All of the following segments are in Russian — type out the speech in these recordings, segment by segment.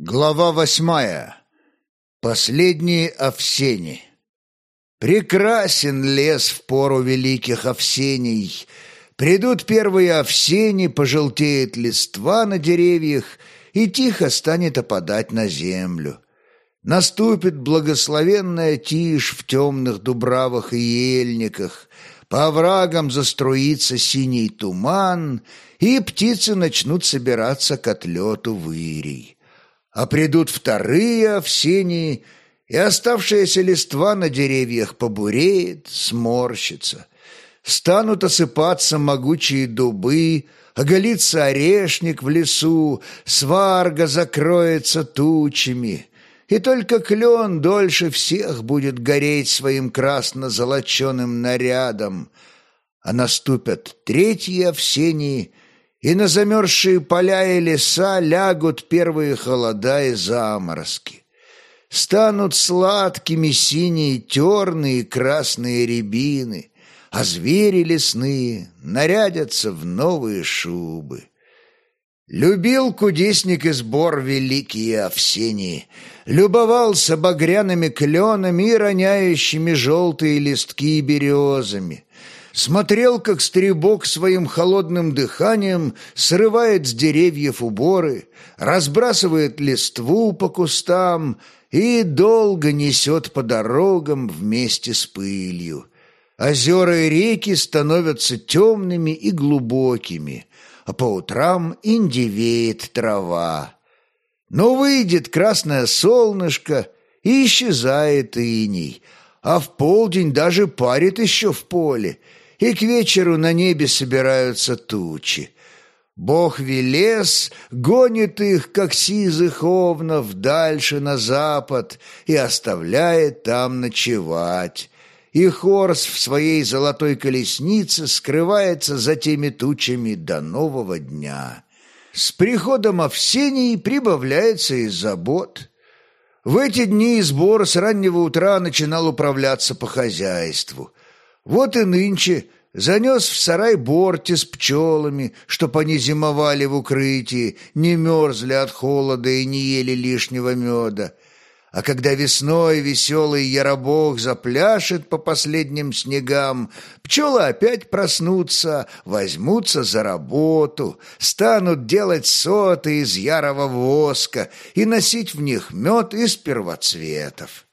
Глава восьмая. Последние овсени. Прекрасен лес в пору великих овсений. Придут первые овсени, пожелтеет листва на деревьях и тихо станет опадать на землю. Наступит благословенная тишь в темных дубравах и ельниках, по оврагам заструится синий туман, и птицы начнут собираться к отлету вырий а придут вторые овсении, и оставшаяся листва на деревьях побуреет, сморщится. Станут осыпаться могучие дубы, оголится орешник в лесу, сварга закроется тучами, и только клен дольше всех будет гореть своим красно-золоченым нарядом, а наступят третьи овсении — и на замерзшие поля и леса лягут первые холода и заморозки. Станут сладкими синие терные и красные рябины, а звери лесные нарядятся в новые шубы. Любил кудесник и сбор великие Овсении, любовался багряными кленами и роняющими желтые листки березами, смотрел, как стребок своим холодным дыханием срывает с деревьев уборы, разбрасывает листву по кустам и долго несет по дорогам вместе с пылью. Озера и реки становятся темными и глубокими, а по утрам индивеет трава. Но выйдет красное солнышко, и исчезает иней, а в полдень даже парит еще в поле — и к вечеру на небе собираются тучи. Бог Велес гонит их, как сизых овнов, дальше на запад и оставляет там ночевать. И Хорс в своей золотой колеснице скрывается за теми тучами до нового дня. С приходом Овсений прибавляется и забот. В эти дни сбор с раннего утра начинал управляться по хозяйству. Вот и нынче занес в сарай борти с пчелами, чтоб они зимовали в укрытии, не мерзли от холода и не ели лишнего меда. А когда весной веселый яробог запляшет по последним снегам, пчелы опять проснутся, возьмутся за работу, станут делать соты из ярого воска и носить в них мед из первоцветов.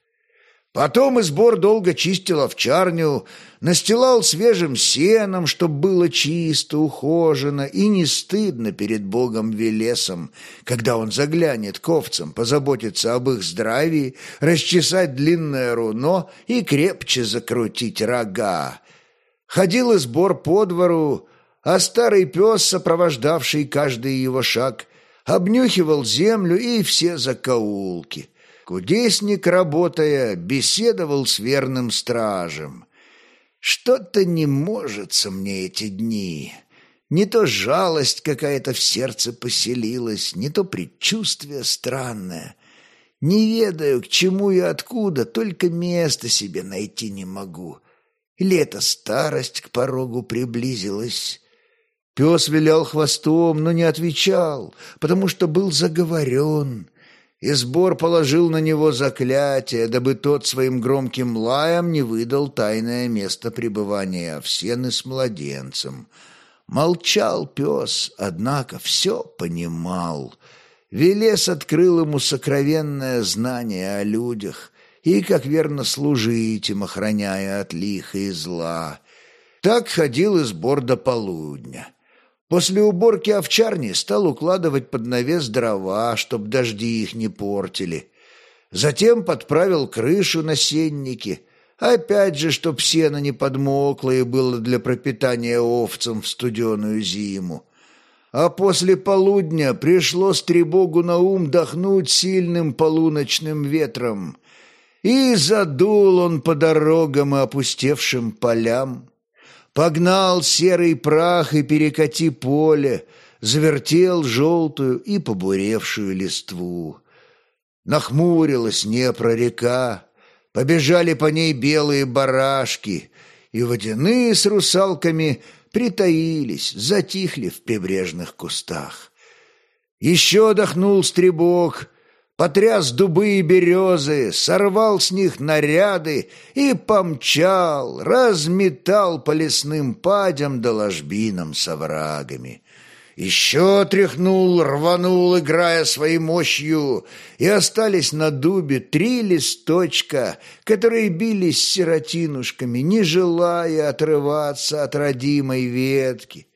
Потом избор долго чистил овчарню, настилал свежим сеном, чтоб было чисто, ухожено и не стыдно перед богом Велесом, когда он заглянет к овцам, позаботиться об их здравии, расчесать длинное руно и крепче закрутить рога. Ходил избор по двору, а старый пес, сопровождавший каждый его шаг, обнюхивал землю и все закоулки — Кудесник, работая, беседовал с верным стражем. Что-то не можется мне эти дни. Не то жалость какая-то в сердце поселилась, не то предчувствие странное. Не ведаю, к чему и откуда, только место себе найти не могу. Или эта старость к порогу приблизилась? Пес вилял хвостом, но не отвечал, потому что был заговорен и сбор положил на него заклятие, дабы тот своим громким лаем не выдал тайное место пребывания Овсены с младенцем. Молчал пес, однако все понимал. Велес открыл ему сокровенное знание о людях и, как верно служить им, охраняя от лиха и зла. Так ходил и сбор до полудня. После уборки овчарни стал укладывать под навес дрова, чтоб дожди их не портили. Затем подправил крышу на сеннике, опять же, чтоб сено не подмокло и было для пропитания овцам в студеную зиму. А после полудня пришло стребогу на ум дохнуть сильным полуночным ветром, и задул он по дорогам и опустевшим полям. Погнал серый прах и перекати поле, Завертел желтую и побуревшую листву. Нахмурилась Днепра Побежали по ней белые барашки, И водяные с русалками Притаились, затихли в прибрежных кустах. Еще дохнул стребок, потряс дубы и березы, сорвал с них наряды и помчал, разметал по лесным падям да ложбинам с оврагами. Еще тряхнул, рванул, играя своей мощью, и остались на дубе три листочка, которые бились сиротинушками, не желая отрываться от родимой ветки.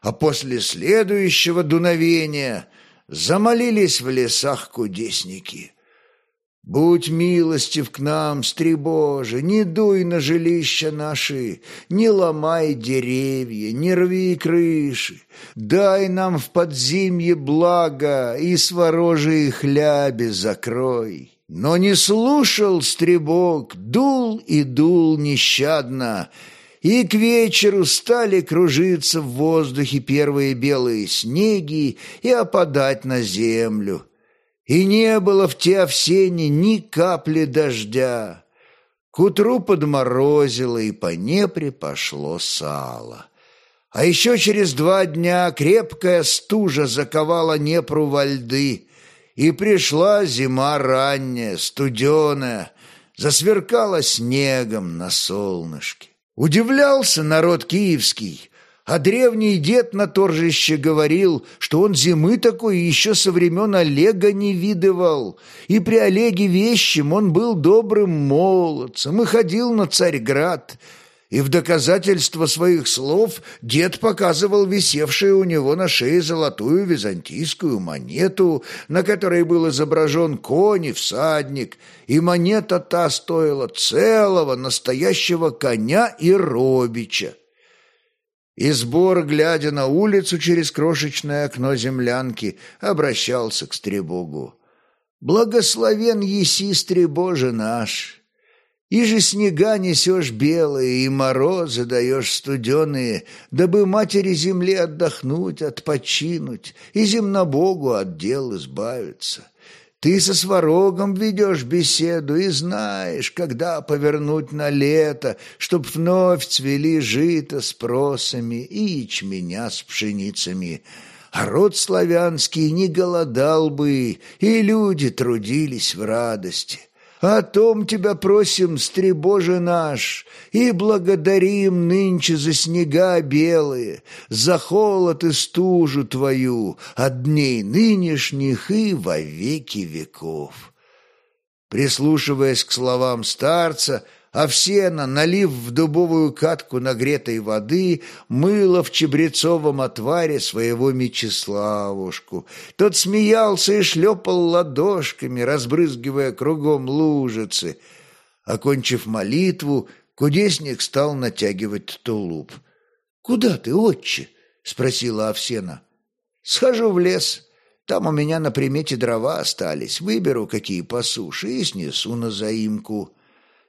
А после следующего дуновения замолились в лесах кудесники. Будь милостив к нам, стребоже, не дуй на жилища наши, не ломай деревья, не рви крыши, дай нам в подзимье благо и сворожие хляби закрой. Но не слушал стребок, дул и дул нещадно, и к вечеру стали кружиться в воздухе первые белые снеги и опадать на землю. И не было в те овсене ни капли дождя. К утру подморозило, и по Непре пошло сало. А еще через два дня крепкая стужа заковала Непру во льды, и пришла зима ранняя, студеная, засверкала снегом на солнышке. Удивлялся народ киевский, а древний дед на торжище говорил, что он зимы такой еще со времен Олега не видывал, и при Олеге Вещем он был добрым молодцем и ходил на Царьград, и в доказательство своих слов дед показывал висевшую у него на шее золотую византийскую монету, на которой был изображен конь и всадник, и монета та стоила целого настоящего коня и робича. И сбор, глядя на улицу через крошечное окно землянки, обращался к Стребогу. «Благословен еси, Стребоже наш!» И же снега несешь белые, и морозы даешь студеные, дабы матери земле отдохнуть, отпочинуть, и земнобогу от дел избавиться. Ты со сварогом ведешь беседу и знаешь, когда повернуть на лето, чтоб вновь цвели жито с просами и ячменя с пшеницами. А род славянский не голодал бы, и люди трудились в радости. О том тебя просим, стребоже наш, и благодарим нынче за снега белые, за холод и стужу твою от дней нынешних и во веки веков». Прислушиваясь к словам старца, Овсена, налив в дубовую катку нагретой воды, мыла в чебрецовом отваре своего Мечиславушку. Тот смеялся и шлепал ладошками, разбрызгивая кругом лужицы. Окончив молитву, кудесник стал натягивать тулуп. «Куда ты, отче?» — спросила Овсена. «Схожу в лес. Там у меня на примете дрова остались. Выберу, какие по суше, и снесу на заимку».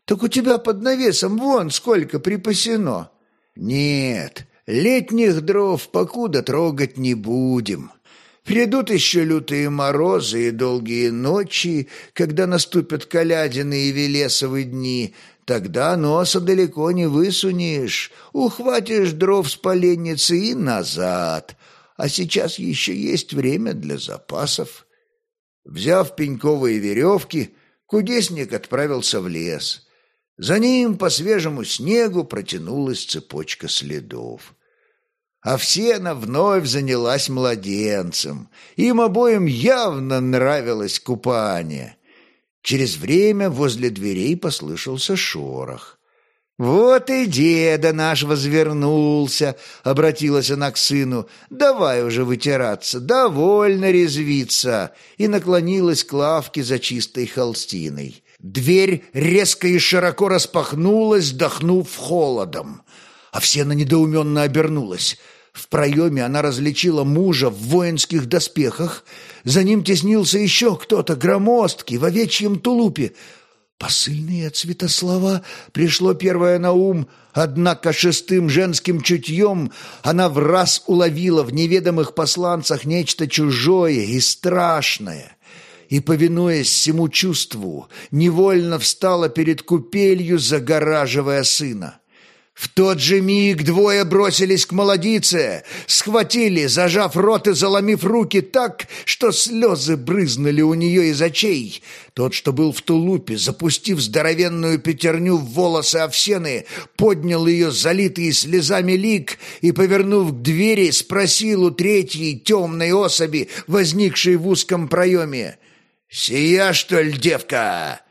Так у тебя под навесом вон сколько припасено. Нет, летних дров покуда трогать не будем. Придут еще лютые морозы и долгие ночи, когда наступят колядины и велесовые дни, тогда носа далеко не высунешь, ухватишь дров с поленницы и назад. А сейчас еще есть время для запасов. Взяв пеньковые веревки, кудесник отправился в лес. За ним по свежему снегу протянулась цепочка следов. Овсена вновь занялась младенцем. Им обоим явно нравилось купание. Через время возле дверей послышался шорох. «Вот и деда наш возвернулся», — обратилась она к сыну. «Давай уже вытираться, довольно резвиться», и наклонилась к лавке за чистой холстиной. Дверь резко и широко распахнулась, вдохнув холодом. А Овсена недоуменно обернулась. В проеме она различила мужа в воинских доспехах. За ним теснился еще кто-то, громоздкий, в овечьем тулупе. Посыльные от Святослава пришло первое на ум, однако шестым женским чутьем она в раз уловила в неведомых посланцах нечто чужое и страшное — и, повинуясь всему чувству, невольно встала перед купелью, загораживая сына. В тот же миг двое бросились к молодице, схватили, зажав рот и заломив руки так, что слезы брызнули у нее из очей. Тот, что был в тулупе, запустив здоровенную пятерню в волосы овсены, поднял ее залитый слезами лик и, повернув к двери, спросил у третьей темной особи, возникшей в узком проеме, «Сия, что ли, девка?»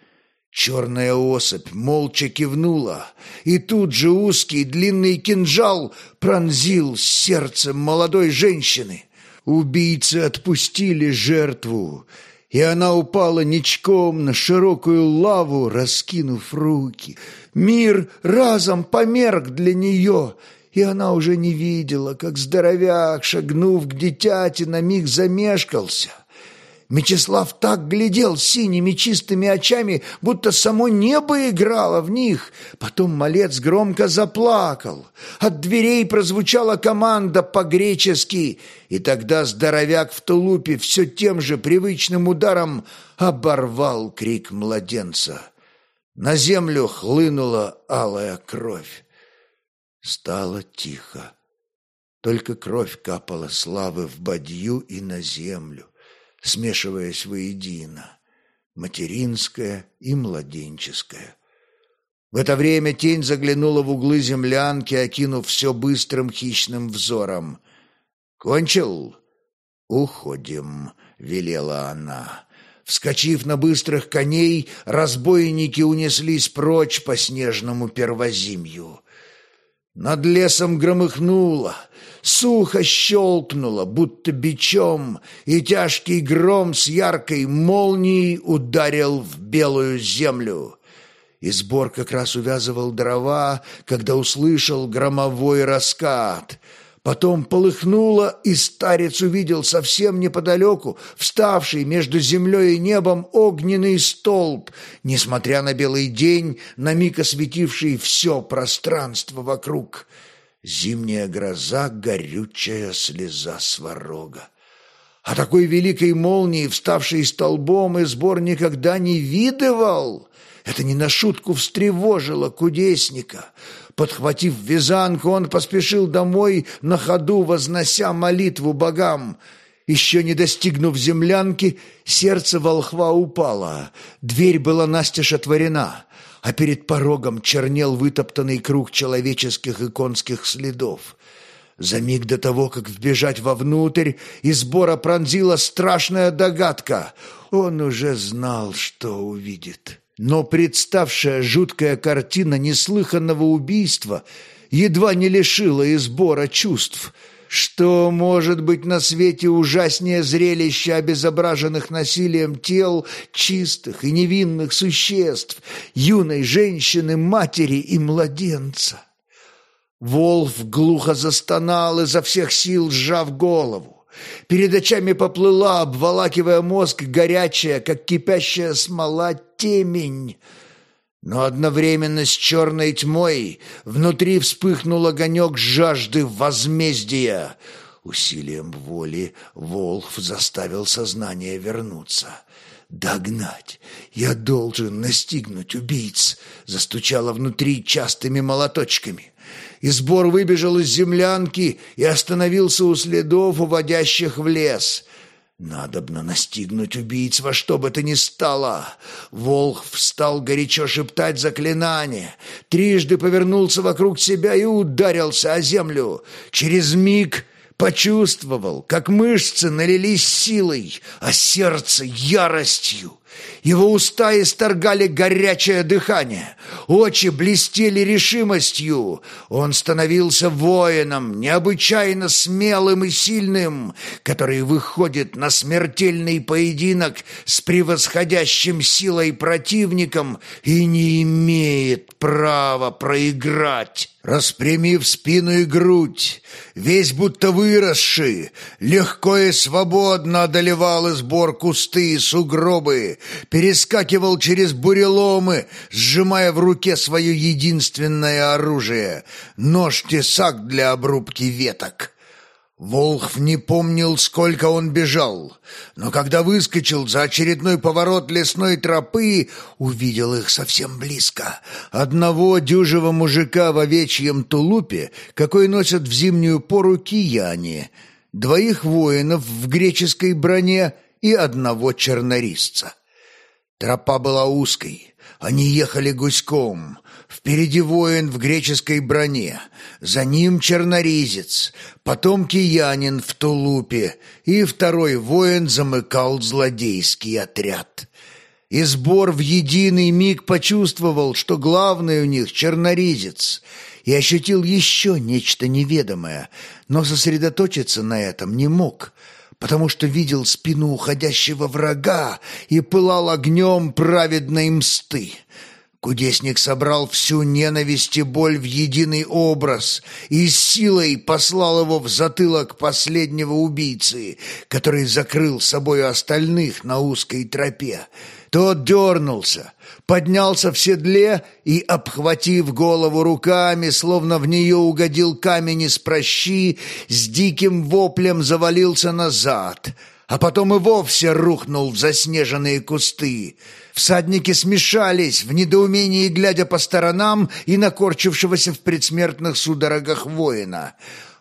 Черная особь молча кивнула, и тут же узкий длинный кинжал пронзил сердце молодой женщины. Убийцы отпустили жертву, и она упала ничком на широкую лаву, раскинув руки. Мир разом померк для нее, и она уже не видела, как здоровяк, шагнув к дитяти, на миг замешкался. Мечислав так глядел синими чистыми очами, будто само небо играло в них. Потом малец громко заплакал. От дверей прозвучала команда по-гречески, и тогда здоровяк в тулупе все тем же привычным ударом оборвал крик младенца. На землю хлынула алая кровь. Стало тихо. Только кровь капала славы в бадью и на землю смешиваясь воедино, материнское и младенческое. В это время тень заглянула в углы землянки, окинув все быстрым хищным взором. «Кончил? Уходим», — велела она. Вскочив на быстрых коней, разбойники унеслись прочь по снежному первозимью. Над лесом громыхнуло, сухо щелкнуло, будто бичом, и тяжкий гром с яркой молнией ударил в белую землю. И сбор как раз увязывал дрова, когда услышал громовой раскат — Потом полыхнуло, и старец увидел совсем неподалеку, вставший между землей и небом огненный столб, несмотря на белый день, на миг осветивший все пространство вокруг. Зимняя гроза, горючая слеза сварога. А такой великой молнии, вставшей столбом, и сбор никогда не видывал. Это не на шутку встревожило кудесника. Подхватив вязанку, он поспешил домой, на ходу вознося молитву богам. Еще не достигнув землянки, сердце волхва упало. Дверь была настежь отворена, а перед порогом чернел вытоптанный круг человеческих и конских следов. За миг до того, как вбежать вовнутрь, из сбора пронзила страшная догадка. Он уже знал, что увидит. Но представшая жуткая картина неслыханного убийства едва не лишила и сбора чувств. Что может быть на свете ужаснее зрелища обезображенных насилием тел чистых и невинных существ, юной женщины, матери и младенца? Волф глухо застонал изо всех сил, сжав голову. Перед очами поплыла, обволакивая мозг, горячая, как кипящая смола, темень. Но одновременно с черной тьмой внутри вспыхнул огонек жажды возмездия. Усилием воли Волхв заставил сознание вернуться. «Догнать! Я должен настигнуть убийц!» Застучало внутри частыми молоточками и сбор выбежал из землянки и остановился у следов, уводящих в лес. Надобно настигнуть убийц во что бы то ни стало. Волх встал горячо шептать заклинание, трижды повернулся вокруг себя и ударился о землю. Через миг почувствовал, как мышцы налились силой, а сердце яростью. Его уста исторгали горячее дыхание, очи блестели решимостью. Он становился воином, необычайно смелым и сильным, который выходит на смертельный поединок с превосходящим силой противником и не имеет права проиграть. Распрямив спину и грудь, весь будто выросший, легко и свободно одолевал и сбор кусты и сугробы, перескакивал через буреломы, сжимая в руке свое единственное оружие — нож-тесак для обрубки веток. Волхв не помнил, сколько он бежал, но когда выскочил за очередной поворот лесной тропы, увидел их совсем близко. Одного дюжего мужика в овечьем тулупе, какой носят в зимнюю пору кияне, двоих воинов в греческой броне и одного чернорисца. Тропа была узкой, они ехали гуськом, Впереди воин в греческой броне, за ним черноризец, потом киянин в тулупе, и второй воин замыкал злодейский отряд. И сбор в единый миг почувствовал, что главный у них черноризец, и ощутил еще нечто неведомое, но сосредоточиться на этом не мог, потому что видел спину уходящего врага и пылал огнем праведной мсты. Кудесник собрал всю ненависть и боль в единый образ и с силой послал его в затылок последнего убийцы, который закрыл собою остальных на узкой тропе. Тот дернулся, поднялся в седле и, обхватив голову руками, словно в нее угодил камень из прощи, с диким воплем завалился назад — а потом и вовсе рухнул в заснеженные кусты. Всадники смешались, в недоумении глядя по сторонам и накорчившегося в предсмертных судорогах воина.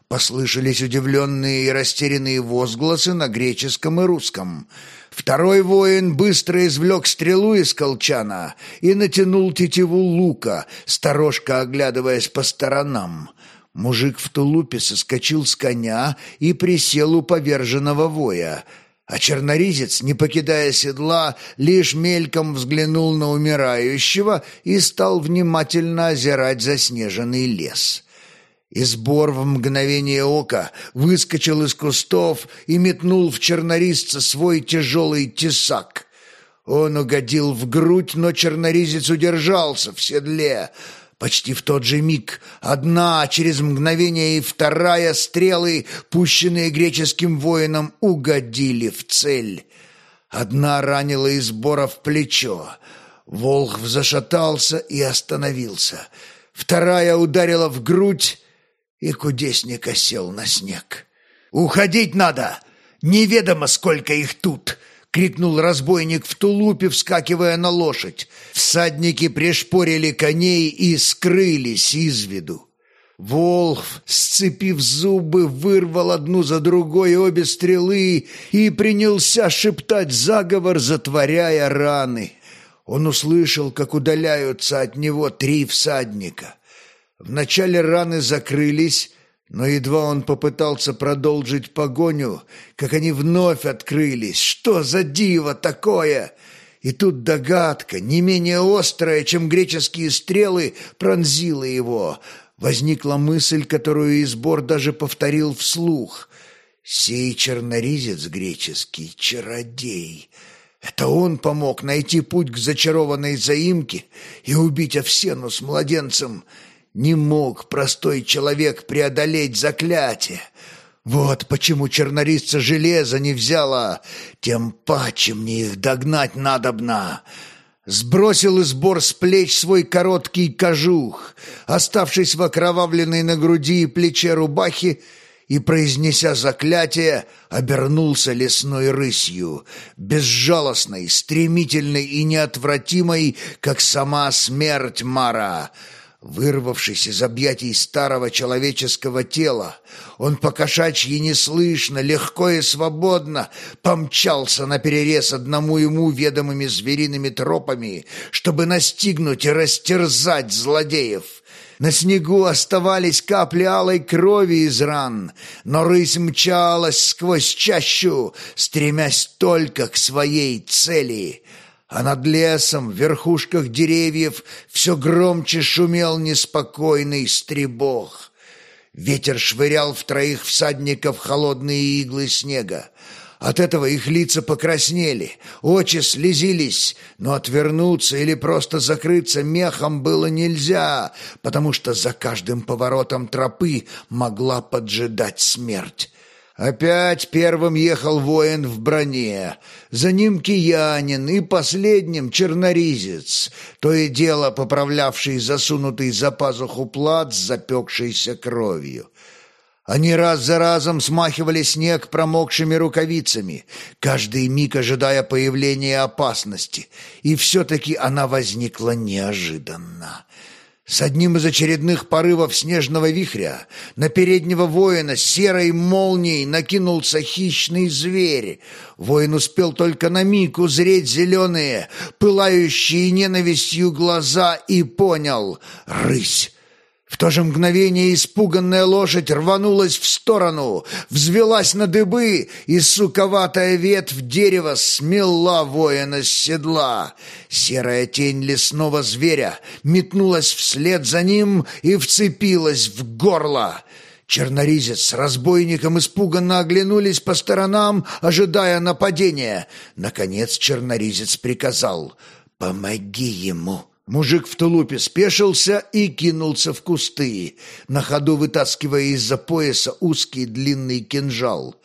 Послышались удивленные и растерянные возгласы на греческом и русском. Второй воин быстро извлек стрелу из колчана и натянул тетиву лука, сторожка оглядываясь по сторонам. Мужик в тулупе соскочил с коня и присел у поверженного воя — а черноризец, не покидая седла, лишь мельком взглянул на умирающего и стал внимательно озирать заснеженный лес. Избор в мгновение ока выскочил из кустов и метнул в черноризца свой тяжелый тесак. Он угодил в грудь, но черноризец удержался в седле — Почти в тот же миг одна, через мгновение и вторая стрелы, пущенные греческим воином, угодили в цель. Одна ранила из сбора в плечо. Волхв зашатался и остановился. Вторая ударила в грудь, и кудесник осел на снег. «Уходить надо! Неведомо, сколько их тут!» — крикнул разбойник в тулупе, вскакивая на лошадь. Всадники пришпорили коней и скрылись из виду. Волх, сцепив зубы, вырвал одну за другой обе стрелы и принялся шептать заговор, затворяя раны. Он услышал, как удаляются от него три всадника. Вначале раны закрылись, но едва он попытался продолжить погоню, как они вновь открылись. Что за диво такое? И тут догадка, не менее острая, чем греческие стрелы, пронзила его. Возникла мысль, которую Избор даже повторил вслух. «Сей черноризец греческий, чародей». Это он помог найти путь к зачарованной заимке и убить Овсену с младенцем — не мог простой человек преодолеть заклятие. Вот почему чернорисца железа не взяла, тем паче мне их догнать надобно. Сбросил из бор с плеч свой короткий кожух, оставшись в окровавленной на груди и плече рубахи, и, произнеся заклятие, обернулся лесной рысью, безжалостной, стремительной и неотвратимой, как сама смерть Мара — Вырвавшись из объятий старого человеческого тела, он покошачьи неслышно, легко и свободно помчался на перерез одному ему ведомыми звериными тропами, чтобы настигнуть и растерзать злодеев. На снегу оставались капли алой крови из ран, но рысь мчалась сквозь чащу, стремясь только к своей цели — а над лесом, в верхушках деревьев, все громче шумел неспокойный стребог. Ветер швырял в троих всадников холодные иглы снега. От этого их лица покраснели, очи слезились, но отвернуться или просто закрыться мехом было нельзя, потому что за каждым поворотом тропы могла поджидать смерть. Опять первым ехал воин в броне, за ним киянин и последним черноризец, то и дело поправлявший засунутый за пазуху плат с запекшейся кровью. Они раз за разом смахивали снег промокшими рукавицами, каждый миг ожидая появления опасности, и все-таки она возникла неожиданно. С одним из очередных порывов снежного вихря на переднего воина серой молнией накинулся хищный зверь. Воин успел только на миг узреть зеленые, пылающие ненавистью глаза и понял — рысь. В то же мгновение испуганная лошадь рванулась в сторону, взвелась на дыбы, и суковатая ветвь дерева смела воина с седла. Серая тень лесного зверя метнулась вслед за ним и вцепилась в горло. Черноризец с разбойником испуганно оглянулись по сторонам, ожидая нападения. Наконец черноризец приказал «Помоги ему». Мужик в тулупе спешился и кинулся в кусты, на ходу вытаскивая из-за пояса узкий длинный кинжал.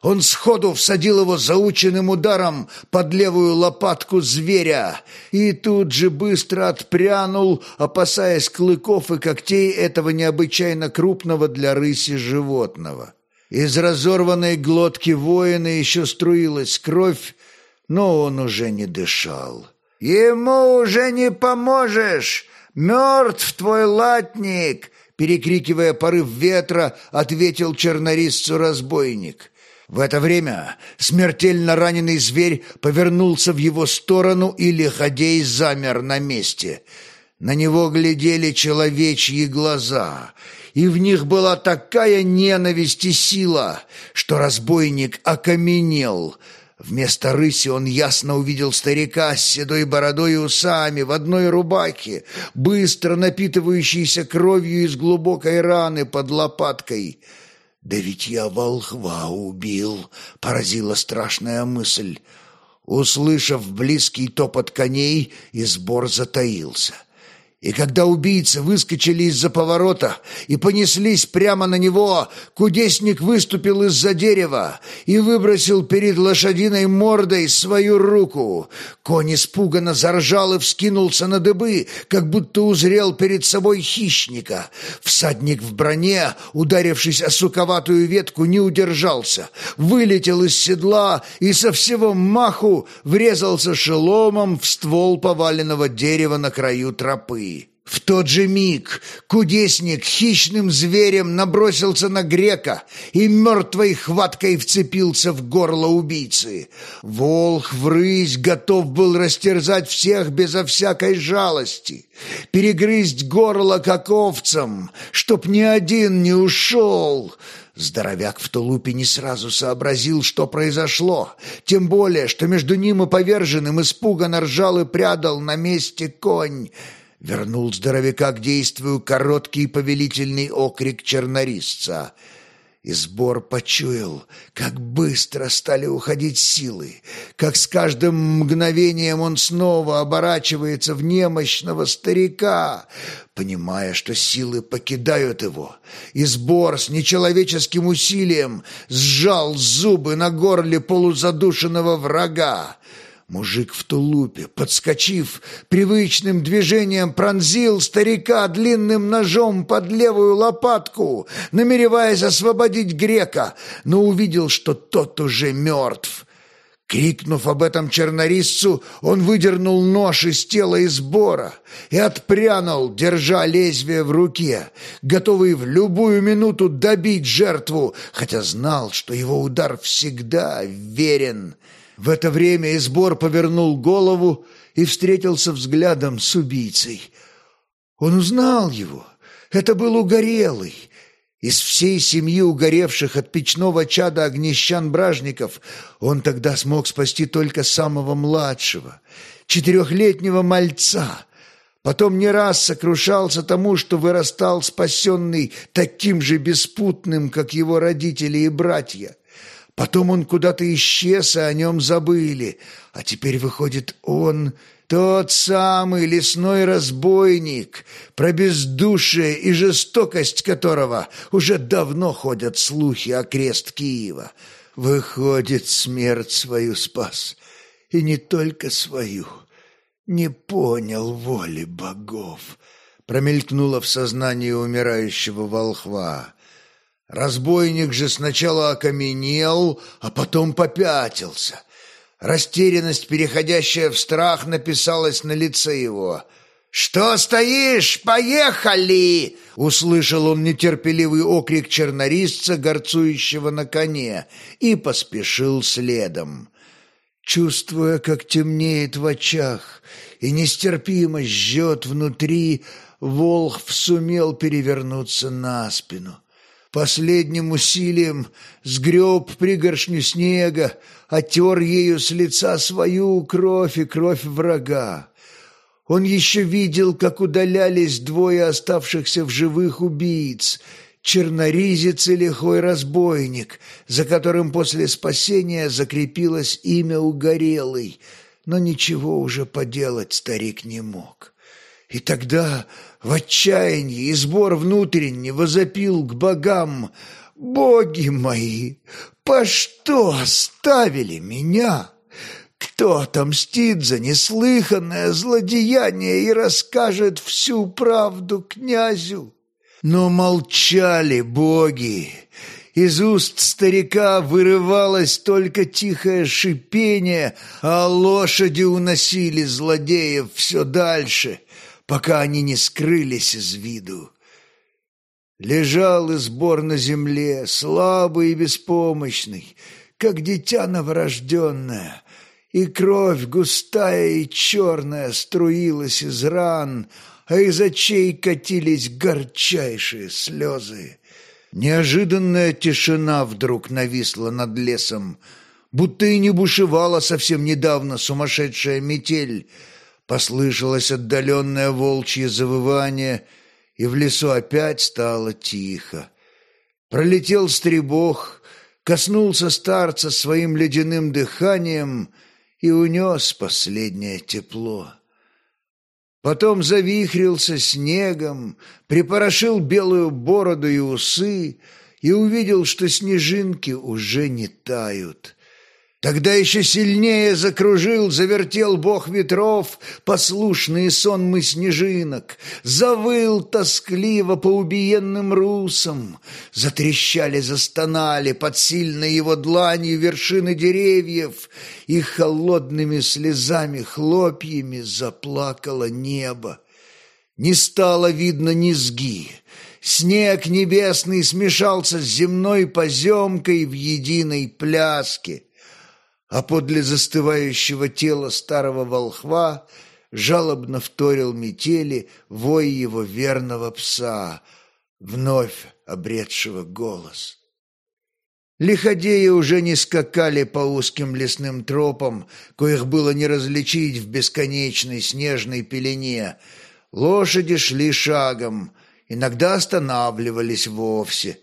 Он сходу всадил его заученным ударом под левую лопатку зверя и тут же быстро отпрянул, опасаясь клыков и когтей этого необычайно крупного для рыси животного. Из разорванной глотки воина еще струилась кровь, но он уже не дышал. «Ему уже не поможешь! Мертв твой латник!» Перекрикивая порыв ветра, ответил чернорисцу разбойник. В это время смертельно раненый зверь повернулся в его сторону, и лиходей замер на месте. На него глядели человечьи глаза, и в них была такая ненависть и сила, что разбойник окаменел — Вместо рыси он ясно увидел старика с седой бородой и усами в одной рубахе, быстро напитывающейся кровью из глубокой раны под лопаткой. «Да ведь я волхва убил!» — поразила страшная мысль. Услышав близкий топот коней, и сбор затаился. И когда убийцы выскочили из-за поворота и понеслись прямо на него, кудесник выступил из-за дерева и выбросил перед лошадиной мордой свою руку. Конь испуганно заржал и вскинулся на дыбы, как будто узрел перед собой хищника. Всадник в броне, ударившись о суковатую ветку, не удержался, вылетел из седла и со всего маху врезался шеломом в ствол поваленного дерева на краю тропы. В тот же миг кудесник хищным зверем набросился на грека и мертвой хваткой вцепился в горло убийцы. Волх в рысь готов был растерзать всех безо всякой жалости, перегрызть горло как овцам, чтоб ни один не ушел. Здоровяк в тулупе не сразу сообразил, что произошло, тем более, что между ним и поверженным испуганно ржал и прядал на месте конь. Вернул здоровяка к действию короткий повелительный окрик чернорисца. И сбор почуял, как быстро стали уходить силы, как с каждым мгновением он снова оборачивается в немощного старика, понимая, что силы покидают его. И сбор с нечеловеческим усилием сжал зубы на горле полузадушенного врага. Мужик в тулупе, подскочив, привычным движением пронзил старика длинным ножом под левую лопатку, намереваясь освободить грека, но увидел, что тот уже мертв. Крикнув об этом чернорисцу, он выдернул нож из тела избора и отпрянул, держа лезвие в руке, готовый в любую минуту добить жертву, хотя знал, что его удар всегда верен — в это время Избор повернул голову и встретился взглядом с убийцей. Он узнал его. Это был Угорелый. Из всей семьи угоревших от печного чада огнещан-бражников он тогда смог спасти только самого младшего, четырехлетнего мальца. Потом не раз сокрушался тому, что вырастал спасенный таким же беспутным, как его родители и братья. Потом он куда-то исчез, и о нем забыли. А теперь, выходит, он тот самый лесной разбойник, про бездушие и жестокость которого уже давно ходят слухи о крест Киева. Выходит, смерть свою спас, и не только свою. Не понял воли богов, промелькнуло в сознании умирающего волхва. Разбойник же сначала окаменел, а потом попятился. Растерянность, переходящая в страх, написалась на лице его. «Что стоишь? Поехали!» Услышал он нетерпеливый окрик чернорисца, горцующего на коне, и поспешил следом. Чувствуя, как темнеет в очах и нестерпимо жжет внутри, Волхв сумел перевернуться на спину. Последним усилием сгреб пригоршню снега, оттер ею с лица свою кровь и кровь врага. Он еще видел, как удалялись двое оставшихся в живых убийц, черноризец и лихой разбойник, за которым после спасения закрепилось имя Угорелый, но ничего уже поделать старик не мог. И тогда в отчаянии и сбор внутренне возопил к богам «Боги мои, по что оставили меня?» Кто отомстит за неслыханное злодеяние и расскажет всю правду князю? Но молчали боги. Из уст старика вырывалось только тихое шипение, а лошади уносили злодеев все дальше, пока они не скрылись из виду. Лежал избор на земле, слабый и беспомощный, как дитя новорожденное, и кровь густая и черная струилась из ран, а из очей катились горчайшие слезы. Неожиданная тишина вдруг нависла над лесом, будто и не бушевала совсем недавно сумасшедшая метель. Послышалось отдаленное волчье завывание, и в лесу опять стало тихо. Пролетел стребог, коснулся старца своим ледяным дыханием — и унес последнее тепло. Потом завихрился снегом, припорошил белую бороду и усы и увидел, что снежинки уже не тают. Тогда еще сильнее закружил, завертел бог ветров, послушный сонмы снежинок, завыл тоскливо по убиенным русам, затрещали, застонали под сильной его дланью вершины деревьев, и холодными слезами хлопьями заплакало небо. Не стало видно низги, снег небесный смешался с земной поземкой в единой пляске — а подле застывающего тела старого волхва жалобно вторил метели вой его верного пса, вновь обретшего голос. Лиходеи уже не скакали по узким лесным тропам, коих было не различить в бесконечной снежной пелене. Лошади шли шагом, иногда останавливались вовсе,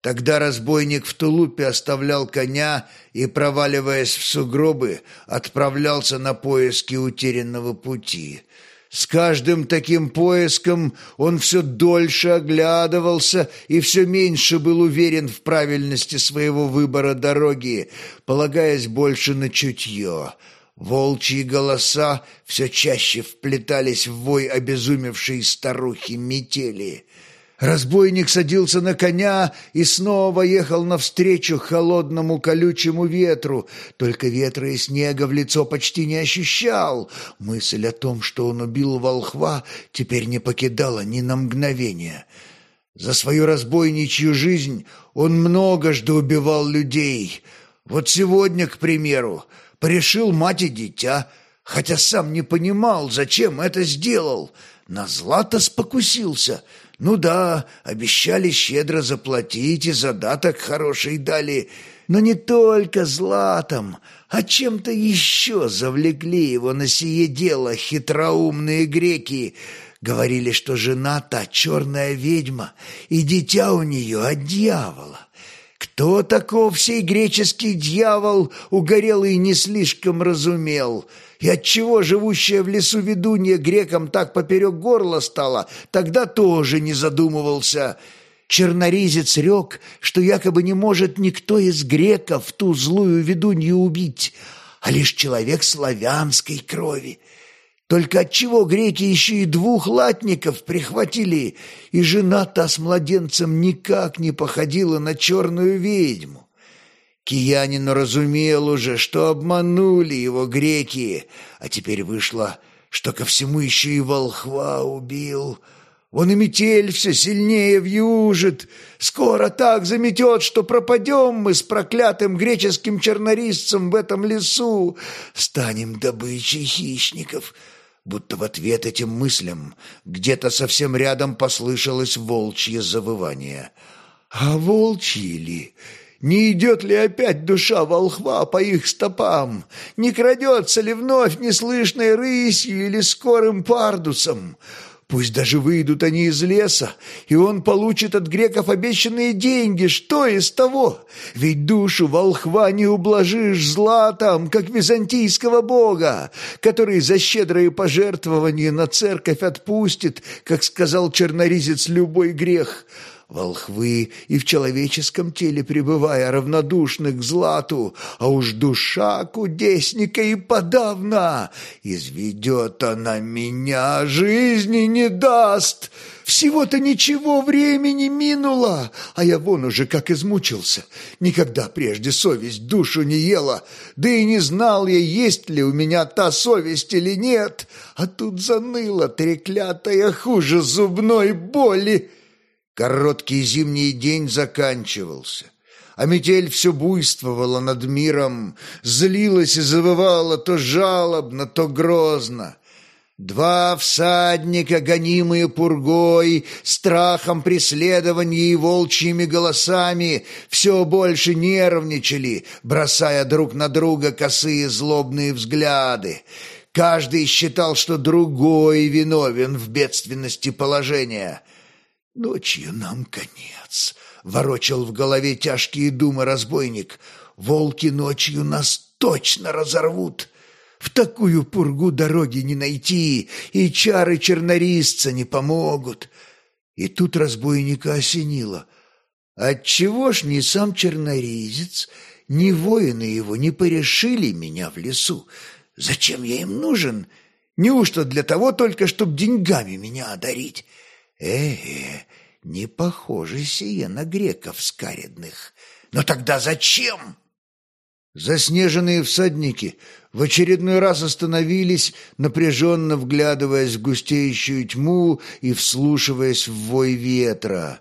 Тогда разбойник в тулупе оставлял коня и, проваливаясь в сугробы, отправлялся на поиски утерянного пути. С каждым таким поиском он все дольше оглядывался и все меньше был уверен в правильности своего выбора дороги, полагаясь больше на чутье. Волчьи голоса все чаще вплетались в вой обезумевшей старухи метели — Разбойник садился на коня и снова ехал навстречу холодному колючему ветру, только ветра и снега в лицо почти не ощущал. Мысль о том, что он убил волхва, теперь не покидала ни на мгновение. За свою разбойничью жизнь он многожды убивал людей. Вот сегодня, к примеру, порешил мать и дитя, хотя сам не понимал, зачем это сделал. На злато спокусился — ну да, обещали щедро заплатить и задаток хороший дали, но не только златом, а чем-то еще завлекли его на сие дело хитроумные греки. Говорили, что жена та черная ведьма, и дитя у нее от дьявола. Кто таков сей греческий дьявол, угорелый не слишком разумел — и отчего живущая в лесу ведунья грекам так поперек горла стала, тогда тоже не задумывался. Черноризец рек, что якобы не может никто из греков ту злую ведунью убить, а лишь человек славянской крови. Только отчего греки еще и двух латников прихватили, и жена та с младенцем никак не походила на черную ведьму? Киянин разумел уже, что обманули его греки, а теперь вышло, что ко всему еще и волхва убил — он и метель все сильнее вьюжит. Скоро так заметет, что пропадем мы с проклятым греческим чернорисцем в этом лесу. Станем добычей хищников. Будто в ответ этим мыслям где-то совсем рядом послышалось волчье завывание. А волчьи ли? Не идет ли опять душа волхва по их стопам? Не крадется ли вновь неслышной рысью или скорым пардусом? Пусть даже выйдут они из леса, и он получит от греков обещанные деньги. Что из того? Ведь душу волхва не ублажишь златом, как византийского бога, который за щедрые пожертвования на церковь отпустит, как сказал черноризец, любой грех. Волхвы и в человеческом теле пребывая равнодушны к злату, а уж душа кудесника и подавно. Изведет она меня, жизни не даст. Всего-то ничего времени минуло, а я вон уже как измучился. Никогда прежде совесть душу не ела, да и не знал я, есть ли у меня та совесть или нет. А тут заныла треклятая хуже зубной боли. Короткий зимний день заканчивался, а метель все буйствовала над миром, злилась и завывала то жалобно, то грозно. Два всадника, гонимые пургой, страхом преследования и волчьими голосами, все больше нервничали, бросая друг на друга косые злобные взгляды. Каждый считал, что другой виновен в бедственности положения — «Ночью нам конец», — ворочал в голове тяжкие думы разбойник. «Волки ночью нас точно разорвут. В такую пургу дороги не найти, и чары чернорисца не помогут». И тут разбойника осенило. «Отчего ж ни сам черноризец, ни воины его не порешили меня в лесу? Зачем я им нужен? Неужто для того только, чтобы деньгами меня одарить?» Э-э, не похоже сие на греков скаредных. Но тогда зачем? Заснеженные всадники в очередной раз остановились, напряженно вглядываясь в густеющую тьму и вслушиваясь в вой ветра.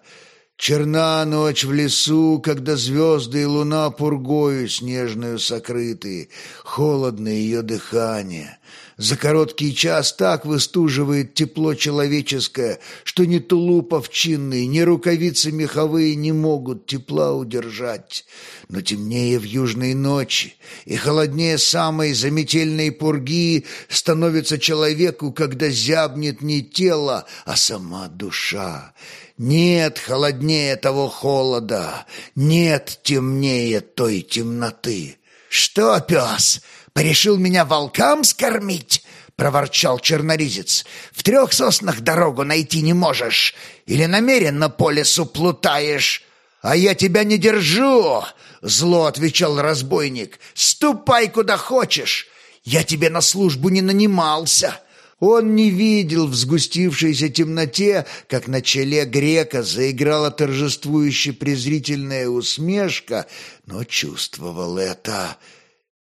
Черна ночь в лесу, когда звезды и луна пургою снежную сокрыты, холодно ее дыхание. За короткий час так выстуживает тепло человеческое, что ни тулуп овчинный, ни рукавицы меховые не могут тепла удержать. Но темнее в южной ночи и холоднее самой заметельной пурги становится человеку, когда зябнет не тело, а сама душа. Нет холоднее того холода, нет темнее той темноты. «Что, пес, порешил меня волкам скормить?» — проворчал черноризец. «В трех соснах дорогу найти не можешь или намеренно по лесу плутаешь?» «А я тебя не держу!» — зло отвечал разбойник. «Ступай куда хочешь! Я тебе на службу не нанимался!» Он не видел в сгустившейся темноте, как на челе грека заиграла торжествующая презрительная усмешка, но чувствовал это.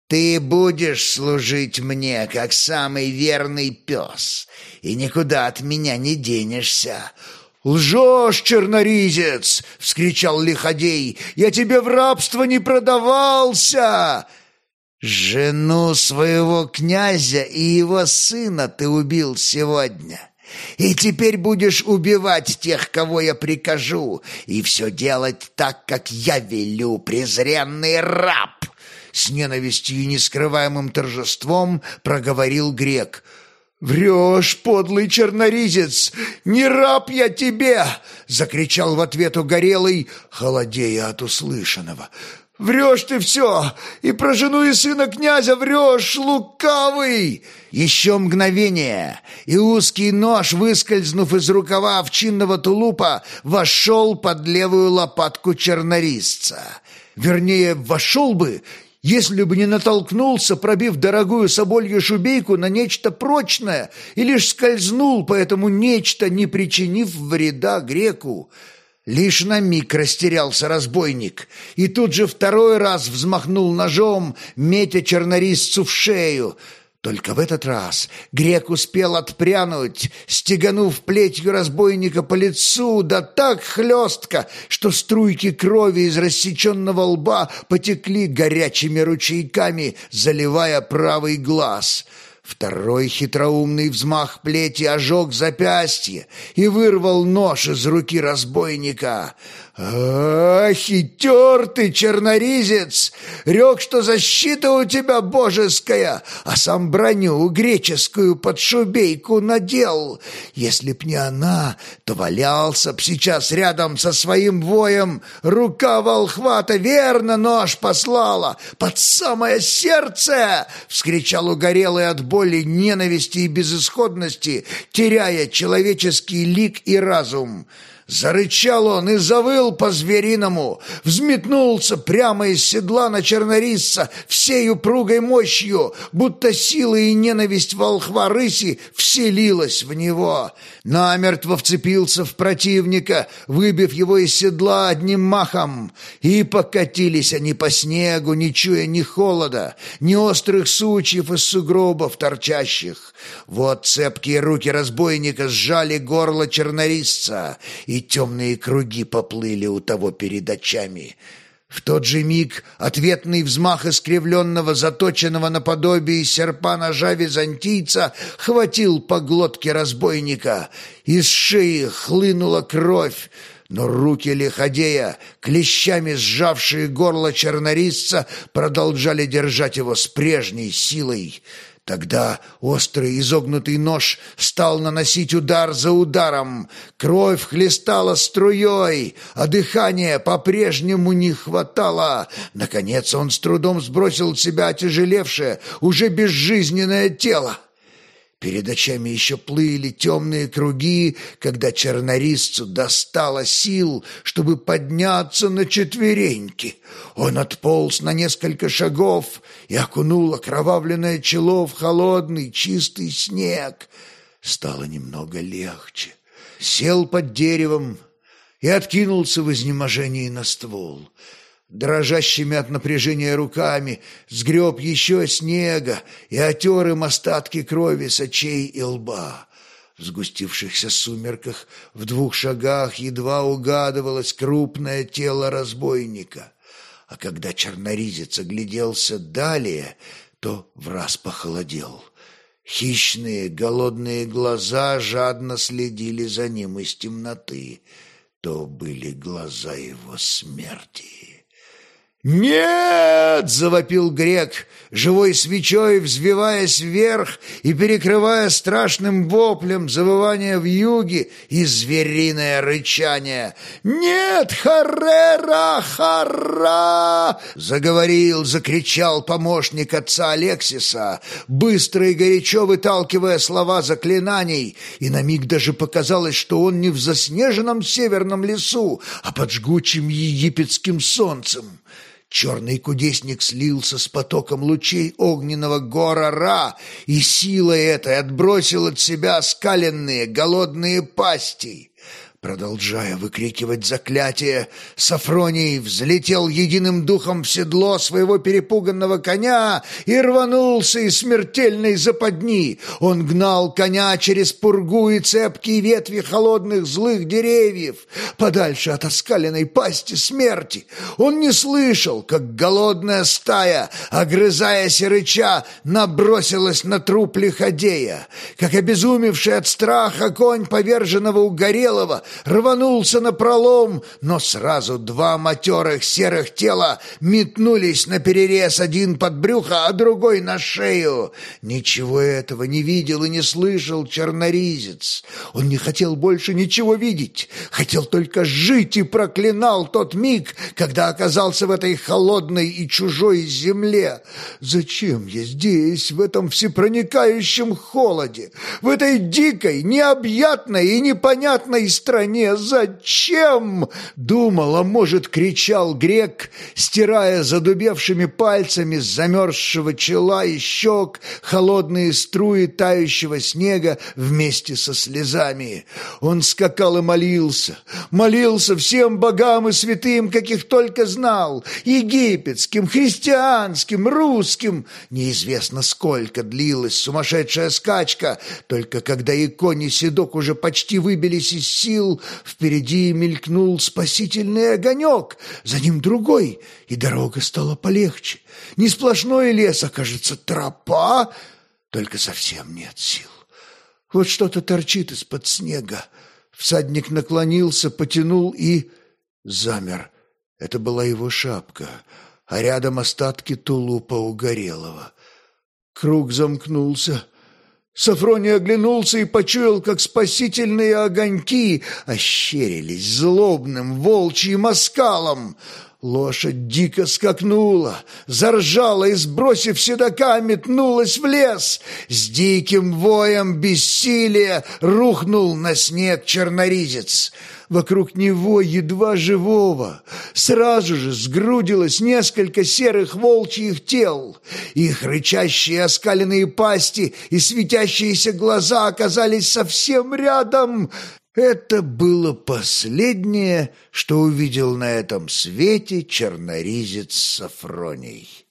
«Ты будешь служить мне, как самый верный пес, и никуда от меня не денешься». «Лжешь, черноризец!» — вскричал Лиходей. «Я тебе в рабство не продавался!» «Жену своего князя и его сына ты убил сегодня, и теперь будешь убивать тех, кого я прикажу, и все делать так, как я велю, презренный раб!» С ненавистью и нескрываемым торжеством проговорил грек. «Врешь, подлый черноризец! Не раб я тебе!» — закричал в ответ угорелый, холодея от услышанного. Врешь ты все! И про жену и сына князя врешь, лукавый!» Еще мгновение, и узкий нож, выскользнув из рукава овчинного тулупа, вошел под левую лопатку чернорисца. Вернее, вошел бы, если бы не натолкнулся, пробив дорогую соболью шубейку на нечто прочное, и лишь скользнул по этому нечто, не причинив вреда греку. Лишь на миг растерялся разбойник, и тут же второй раз взмахнул ножом, метя чернорисцу в шею — только в этот раз грек успел отпрянуть, стеганув плетью разбойника по лицу, да так хлестко, что струйки крови из рассеченного лба потекли горячими ручейками, заливая правый глаз — Второй хитроумный взмах плети ожег запястье и вырвал нож из руки разбойника. «А, хитер ты, черноризец! Рек, что защита у тебя божеская, а сам броню греческую под шубейку надел. Если б не она, то валялся б сейчас рядом со своим воем. Рука волхвата верно нож послала под самое сердце!» — вскричал угорелый от боли, ненависти и безысходности, теряя человеческий лик и разум. Зарычал он и завыл по-звериному, взметнулся прямо из седла на чернорисца всей упругой мощью, будто сила и ненависть волхва рыси вселилась в него. Намертво вцепился в противника, выбив его из седла одним махом, и покатились они по снегу, не чуя ни холода, ни острых сучьев из сугробов торчащих. Вот цепкие руки разбойника сжали горло чернорисца, и темные круги поплыли у того перед очами. В тот же миг ответный взмах искривленного, заточенного наподобие серпа ножа византийца хватил по глотке разбойника. Из шеи хлынула кровь, но руки лиходея, клещами сжавшие горло чернорисца, продолжали держать его с прежней силой. Тогда острый изогнутый нож стал наносить удар за ударом. Кровь хлестала струей, а дыхания по-прежнему не хватало. Наконец он с трудом сбросил с себя отяжелевшее, уже безжизненное тело. Перед очами еще плыли темные круги, когда чернорисцу достало сил, чтобы подняться на четвереньки. Он отполз на несколько шагов и окунул окровавленное чело в холодный чистый снег. Стало немного легче. Сел под деревом и откинулся в изнеможении на ствол дрожащими от напряжения руками, сгреб еще снега и отер им остатки крови с очей и лба. В сгустившихся сумерках в двух шагах едва угадывалось крупное тело разбойника. А когда черноризец огляделся далее, то враз похолодел. Хищные, голодные глаза жадно следили за ним из темноты. То были глаза его смерти. «Нет!» — завопил грек, живой свечой взвиваясь вверх и перекрывая страшным воплем завывание в юге и звериное рычание. «Нет! Харрера! Харра!» — заговорил, закричал помощник отца Алексиса, быстро и горячо выталкивая слова заклинаний, и на миг даже показалось, что он не в заснеженном северном лесу, а под жгучим египетским солнцем. Черный кудесник слился с потоком лучей огненного гора Ра, и силой этой отбросил от себя скаленные голодные пасти. Продолжая выкрикивать заклятие, Сафроний взлетел единым духом в седло своего перепуганного коня и рванулся из смертельной западни. Он гнал коня через пургу и цепкие ветви холодных злых деревьев, подальше от оскаленной пасти смерти. Он не слышал, как голодная стая, огрызаясь и рыча, набросилась на труп лиходея, как обезумевший от страха конь поверженного угорелого рванулся на пролом, но сразу два матерых серых тела метнулись на перерез один под брюхо, а другой на шею. Ничего этого не видел и не слышал черноризец. Он не хотел больше ничего видеть, хотел только жить и проклинал тот миг, когда оказался в этой холодной и чужой земле. Зачем я здесь, в этом всепроникающем холоде, в этой дикой, необъятной и непонятной стране? Стране? Зачем?» Думал, а может, кричал грек, стирая задубевшими пальцами с замерзшего чела и щек холодные струи тающего снега вместе со слезами. Он скакал и молился, молился всем богам и святым, каких только знал, египетским, христианским, русским. Неизвестно, сколько длилась сумасшедшая скачка, только когда и седок уже почти выбились из сил, впереди мелькнул спасительный огонек, за ним другой, и дорога стала полегче. Не сплошной лес, а, кажется, тропа, только совсем нет сил. Вот что-то торчит из-под снега. Всадник наклонился, потянул и замер. Это была его шапка, а рядом остатки тулупа угорелого. Круг замкнулся. Сафроний оглянулся и почуял, как спасительные огоньки ощерились злобным волчьим оскалом. Лошадь дико скакнула, заржала и, сбросив седока, метнулась в лес. С диким воем бессилия рухнул на снег черноризец. Вокруг него, едва живого, сразу же сгрудилось несколько серых волчьих тел. Их рычащие оскаленные пасти и светящиеся глаза оказались совсем рядом. Это было последнее, что увидел на этом свете черноризец Сафроний.